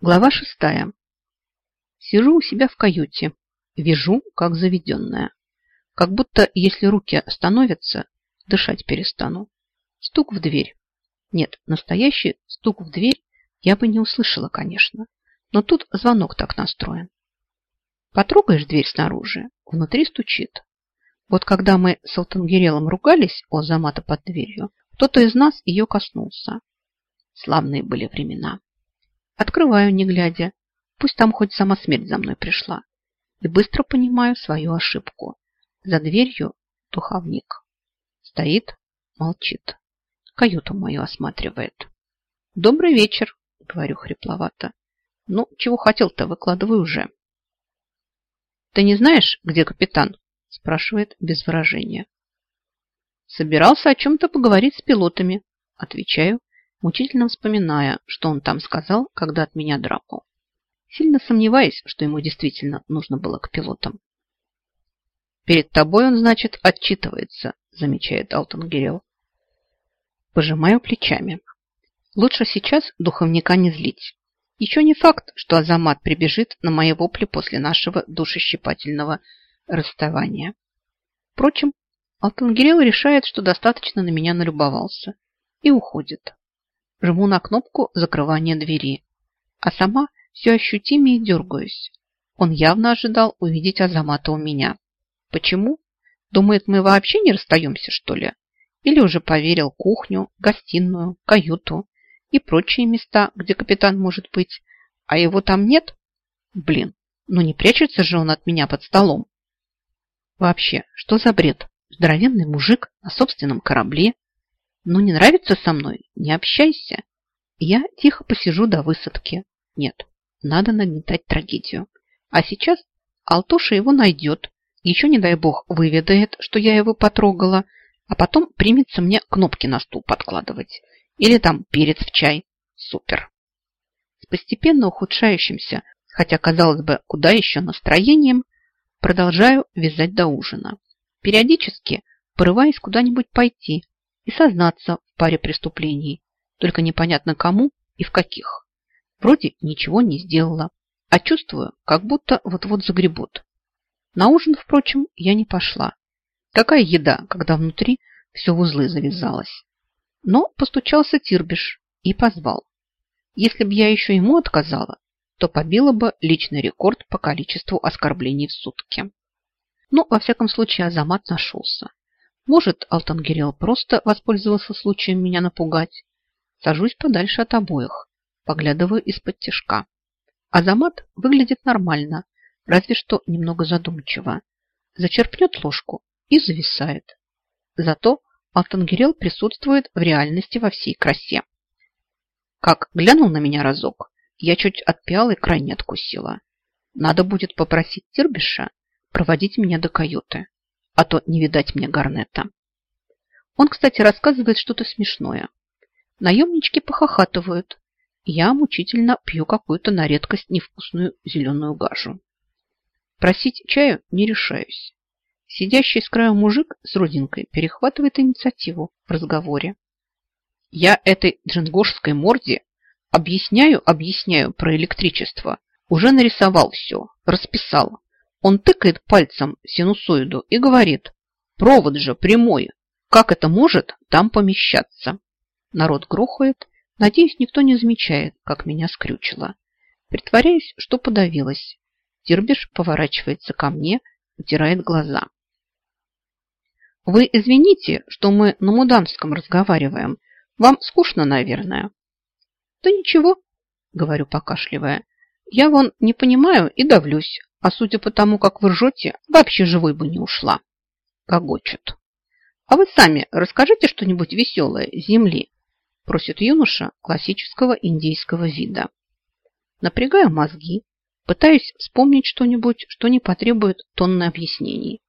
Глава шестая. Сижу у себя в каюте, вижу, как заведенная. Как будто, если руки остановятся, дышать перестану. Стук в дверь. Нет, настоящий стук в дверь я бы не услышала, конечно. Но тут звонок так настроен. Потрогаешь дверь снаружи, внутри стучит. Вот когда мы с Алтангерелом ругались о замата под дверью, кто-то из нас ее коснулся. Славные были времена. Открываю, не глядя. Пусть там хоть сама смерть за мной пришла. И быстро понимаю свою ошибку. За дверью духовник. Стоит, молчит. Каюту мою осматривает. «Добрый вечер», — говорю хрипловато. «Ну, чего хотел-то, выкладывай уже». «Ты не знаешь, где капитан?» – спрашивает без выражения. «Собирался о чем-то поговорить с пилотами», – отвечаю мучительно вспоминая, что он там сказал, когда от меня драпал. Сильно сомневаясь, что ему действительно нужно было к пилотам. «Перед тобой он, значит, отчитывается», замечает Алтон Гирел. Пожимаю плечами. Лучше сейчас духовника не злить. Еще не факт, что Азамат прибежит на мои вопли после нашего душещипательного расставания. Впрочем, Алтангирел решает, что достаточно на меня налюбовался и уходит. Жму на кнопку закрывания двери, а сама все ощутимее дергаюсь. Он явно ожидал увидеть Азамата у меня. Почему? Думает, мы вообще не расстаемся, что ли? Или уже поверил кухню, гостиную, каюту и прочие места, где капитан может быть, а его там нет? Блин, ну не прячется же он от меня под столом. Вообще, что за бред? Здоровенный мужик на собственном корабле ну, не нравится со мной? Не общайся. Я тихо посижу до высадки. Нет, надо нагнетать трагедию. А сейчас Алтоша его найдет. Еще, не дай бог, выведает, что я его потрогала, а потом примется мне кнопки на стул подкладывать. Или там перец в чай. Супер. С постепенно ухудшающимся, хотя, казалось бы, куда еще настроением, продолжаю вязать до ужина. Периодически порываясь куда-нибудь пойти, и сознаться в паре преступлений, только непонятно кому и в каких. Вроде ничего не сделала, а чувствую, как будто вот-вот загребут. На ужин, впрочем, я не пошла. Какая еда, когда внутри все в узлы завязалось. Но постучался Тирбиш и позвал. Если б я еще ему отказала, то побила бы личный рекорд по количеству оскорблений в сутки. Но, во всяком случае, Азамат нашелся. Может, Алтангирел просто воспользовался случаем меня напугать. Сажусь подальше от обоих, поглядываю из-под тяжка. Азамат выглядит нормально, разве что немного задумчиво. Зачерпнет ложку и зависает. Зато Алтангирел присутствует в реальности во всей красе. Как глянул на меня разок, я чуть от пиалы край не откусила. Надо будет попросить Тирбиша проводить меня до каюты а то не видать мне Гарнета. Он, кстати, рассказывает что-то смешное. Наемнички похохатывают. Я мучительно пью какую-то на редкость невкусную зеленую гажу. Просить чаю не решаюсь. Сидящий с краю мужик с родинкой перехватывает инициативу в разговоре. Я этой джингошской морде объясняю, объясняю про электричество. Уже нарисовал все, расписал. Он тыкает пальцем синусоиду и говорит, провод же прямой, как это может там помещаться? Народ грохает, надеюсь, никто не замечает, как меня скрючило. Притворяюсь, что подавилась. Тирбиш поворачивается ко мне, утирает глаза. Вы извините, что мы на муданском разговариваем. Вам скучно, наверное. Да ничего, говорю, покашливая. Я вон не понимаю и давлюсь, а судя по тому, как вы ржете, вообще живой бы не ушла. Гогочет. А вы сами расскажите что-нибудь веселое земли, просит юноша классического индейского вида. Напрягаю мозги, пытаюсь вспомнить что-нибудь, что не потребует тонны объяснений.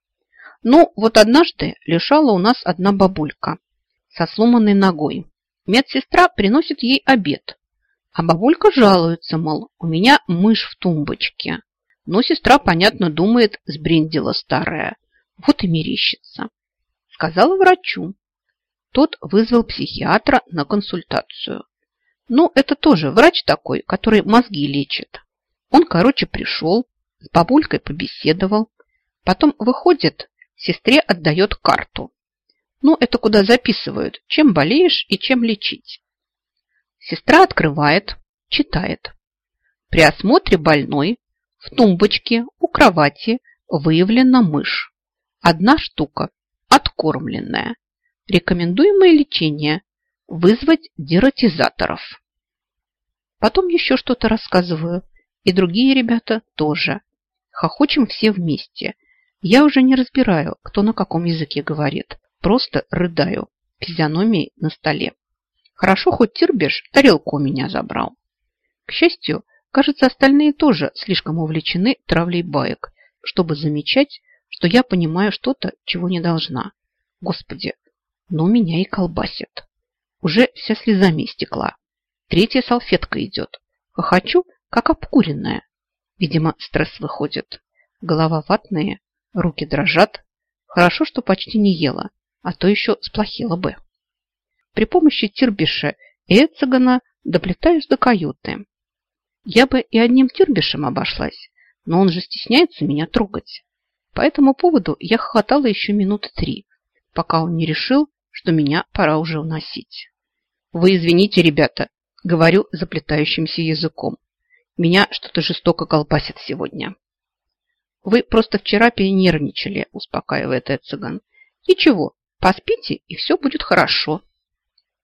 Ну, вот однажды лежала у нас одна бабулька со сломанной ногой. Медсестра приносит ей обед, а бабулька жалуется, мол, у меня мышь в тумбочке. Но сестра, понятно, думает, сбрендила старая. Вот и мерещится. Сказала врачу. Тот вызвал психиатра на консультацию. Ну, это тоже врач такой, который мозги лечит. Он, короче, пришел, с бабулькой побеседовал, потом выходит, сестре отдает карту. Ну, это куда записывают, чем болеешь и чем лечить. Сестра открывает, читает. При осмотре больной в тумбочке у кровати выявлена мышь. Одна штука, откормленная. Рекомендуемое лечение – вызвать дератизаторов. Потом еще что-то рассказываю. И другие ребята тоже. Хохочем все вместе. Я уже не разбираю, кто на каком языке говорит. Просто рыдаю. Физиономией на столе. Хорошо, хоть Тирбеш тарелку у меня забрал. К счастью, кажется, остальные тоже слишком увлечены травлей баек, чтобы замечать, что я понимаю что-то, чего не должна. Господи, но меня и колбасит. Уже вся слезами истекла. Третья салфетка идет. Хохочу, как обкуренная. Видимо, стресс выходит. Голова ватная, руки дрожат. Хорошо, что почти не ела, а то еще сплохело бы. При помощи тирбиша и Эцегана доплетаюсь до каюты. Я бы и одним тирбишем обошлась, но он же стесняется меня трогать. По этому поводу я хохотала еще минуты три, пока он не решил, что меня пора уже уносить. Вы извините, ребята, говорю заплетающимся языком. Меня что-то жестоко колбасит сегодня. Вы просто вчера перенервничали, успокаивает Эциган. Ничего, поспите, и все будет хорошо.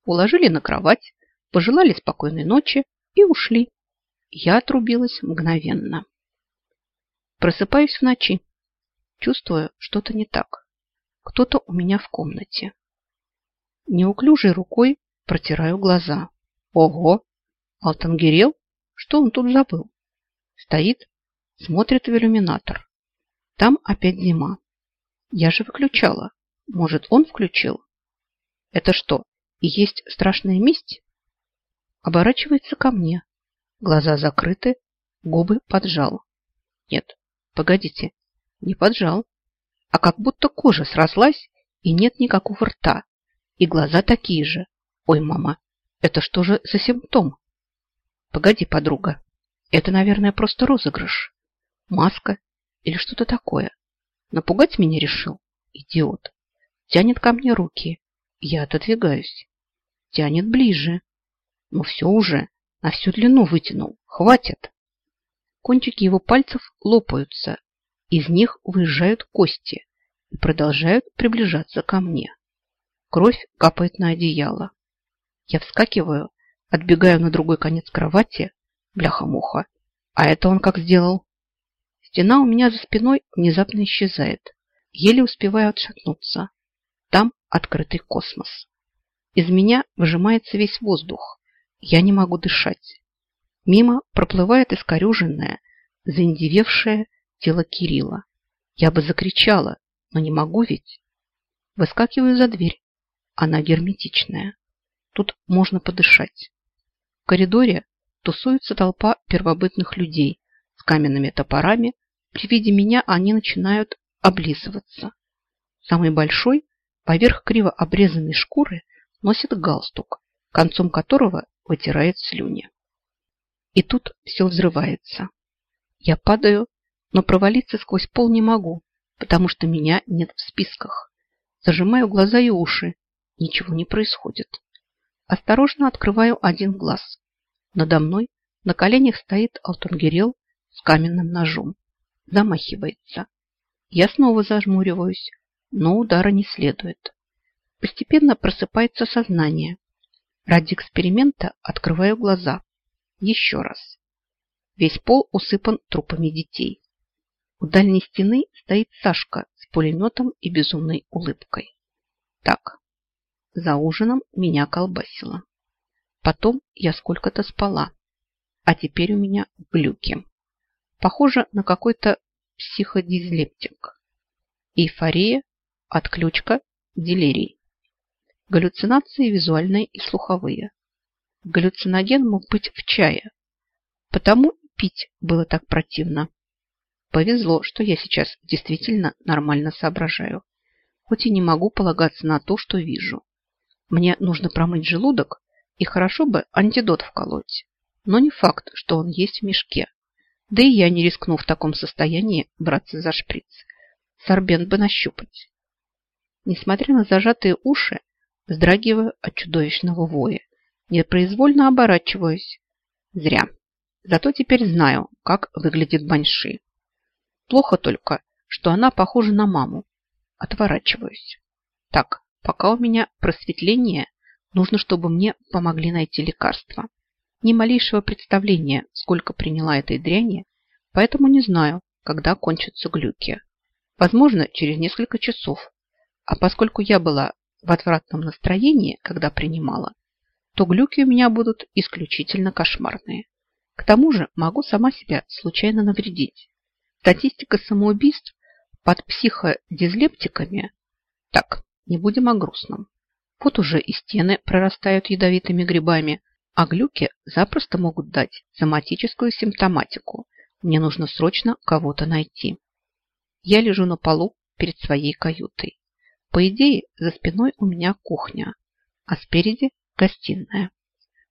Уложили на кровать, пожелали спокойной ночи и ушли. Я отрубилась мгновенно. Просыпаюсь в ночи. Чувствую, что-то не так. Кто-то у меня в комнате. Неуклюжей рукой протираю глаза. Ого! Алтангерел? Что он тут забыл? Стоит, смотрит в иллюминатор. Там опять зима. Я же выключала. Может, он включил? Это что, и есть страшная месть? Оборачивается ко мне. Глаза закрыты, губы поджал. Нет, погодите, не поджал, а как будто кожа срослась и нет никакого рта. И глаза такие же. Ой, мама, это что же за симптом? Погоди, подруга. Это, наверное, просто розыгрыш. Маска или что-то такое. Напугать меня решил? Идиот. Тянет ко мне руки. Я отодвигаюсь. Тянет ближе. Ну все уже. На всю длину вытянул. Хватит. Кончики его пальцев лопаются. Из них выезжают кости и продолжают приближаться ко мне. Кровь капает на одеяло. Я вскакиваю, отбегаю на другой конец кровати. Бляха-муха. А это он как сделал? Стена у меня за спиной внезапно исчезает. Еле успеваю отшатнуться. Там открытый космос. Из меня выжимается весь воздух. Я не могу дышать. Мимо проплывает искорюженное, заиндевевшее тело Кирилла. Я бы закричала, но не могу ведь. Выскакиваю за дверь. Она герметичная. Тут можно подышать. В коридоре тусуется толпа первобытных людей с каменными топорами. При виде меня они начинают облизываться. Самый большой, поверх криво обрезанной шкуры, носит галстук, концом которого вытирает слюни. И тут все взрывается. Я падаю, но провалиться сквозь пол не могу, потому что меня нет в списках. Зажимаю глаза и уши, Ничего не происходит. Осторожно открываю один глаз. Надо мной на коленях стоит Алтунгерел с каменным ножом. Замахивается. Я снова зажмуриваюсь, но удара не следует. Постепенно просыпается сознание. Ради эксперимента открываю глаза. Еще раз. Весь пол усыпан трупами детей. У дальней стены стоит Сашка с пулеметом и безумной улыбкой. Так, за ужином меня колбасило. Потом я сколько-то спала. А теперь у меня глюки. Похоже на какой-то психодизлептик. Эйфория, отключка, делирий. Галлюцинации визуальные и слуховые. Галлюциноген мог быть в чае. Потому пить было так противно. Повезло, что я сейчас действительно нормально соображаю. Хоть и не могу полагаться на то, что вижу. Мне нужно промыть желудок, И хорошо бы антидот вколоть. Но не факт, что он есть в мешке. Да и я не рискну в таком состоянии браться за шприц. Сорбент бы нащупать. Несмотря на зажатые уши, вздрагиваю от чудовищного воя. Непроизвольно оборачиваюсь. Зря. Зато теперь знаю, как выглядит Баньши. Плохо только, что она похожа на маму. Отворачиваюсь. Так, пока у меня просветление, нужно, чтобы мне помогли найти лекарство. Ни малейшего представления, сколько приняла этой дряни, поэтому не знаю, когда кончатся глюки. Возможно, через несколько часов. А поскольку я была в отвратном настроении, когда принимала, то глюки у меня будут исключительно кошмарные. К тому же могу сама себя случайно навредить. Статистика самоубийств под психодизлептиками... Так, не будем о грустном. Вот уже и стены прорастают ядовитыми грибами, а глюки запросто могут дать соматическую симптоматику. Мне нужно срочно кого-то найти. Я лежу на полу перед своей каютой. По идее, за спиной у меня кухня, а спереди гостиная.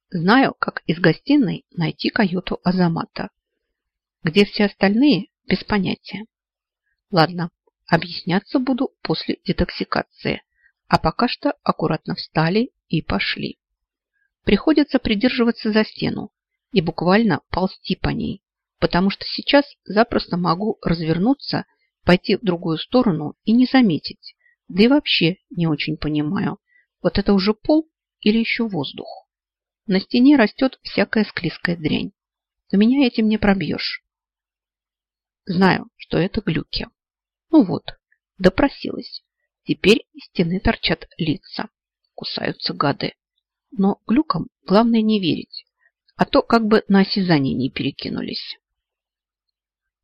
Знаю, как из гостиной найти каюту Азамата. Где все остальные, без понятия. Ладно, объясняться буду после детоксикации, а пока что аккуратно встали и пошли. Приходится придерживаться за стену и буквально ползти по ней, потому что сейчас запросто могу развернуться, пойти в другую сторону и не заметить, да и вообще не очень понимаю, вот это уже пол или еще воздух. На стене растет всякая склизкая дрянь. Но меня этим не пробьешь. Знаю, что это глюки. Ну вот, допросилась. Теперь из стены торчат лица. Кусаются гады. Но глюкам главное не верить. А то как бы на осязание не перекинулись.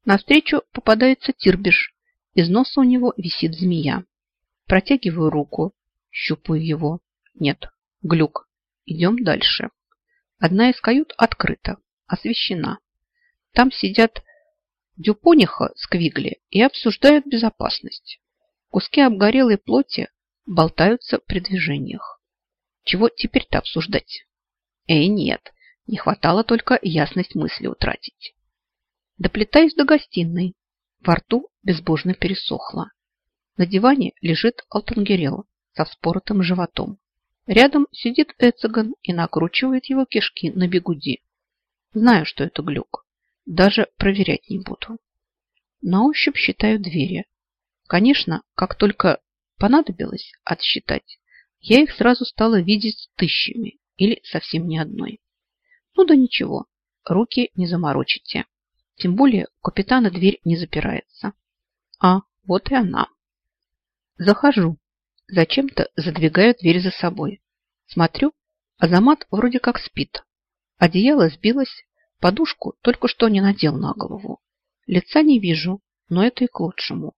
Навстречу попадается тирбиш. Из носа у него висит змея. Протягиваю руку, щупаю его. Нет, глюк. Идем дальше. Одна из кают открыта, освещена. Там сидят Дюпониха с Квигли и обсуждают безопасность. Куски обгорелой плоти болтаются при движениях. Чего теперь-то обсуждать? Эй, нет, не хватало только ясность мысли утратить. Доплетаюсь до гостиной. Во рту безбожно пересохло. На диване лежит Алтангерел со вспоротым животом. Рядом сидит Эцеган и накручивает его кишки на бегуди. Знаю, что это глюк. Даже проверять не буду. На ощупь считаю двери. Конечно, как только понадобилось отсчитать, я их сразу стала видеть тысячами или совсем ни одной. Ну да ничего, руки не заморочите. Тем более у капитана дверь не запирается. А, вот и она. Захожу. Зачем-то задвигаю дверь за собой. Смотрю, Азамат вроде как спит. Одеяло сбилось, Подушку только что не надел на голову. Лица не вижу, но это и к лучшему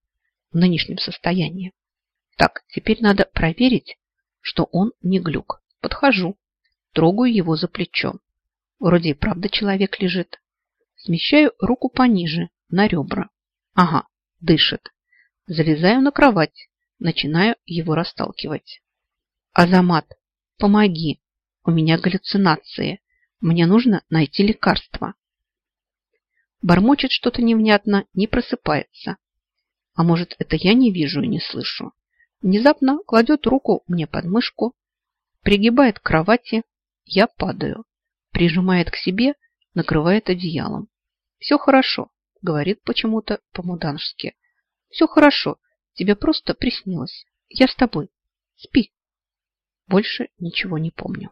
в нынешнем состоянии. Так, теперь надо проверить, что он не глюк. Подхожу, трогаю его за плечо. Вроде и правда человек лежит. Смещаю руку пониже, на ребра. Ага, дышит. Залезаю на кровать, начинаю его расталкивать. Азамат, помоги, у меня галлюцинации. Мне нужно найти лекарство. Бормочет что-то невнятно, не просыпается. А может, это я не вижу и не слышу. Внезапно кладет руку мне под мышку, пригибает к кровати, я падаю. Прижимает к себе, накрывает одеялом. Все хорошо, говорит почему-то по-муданжски. Все хорошо, тебе просто приснилось. Я с тобой. Спи. Больше ничего не помню.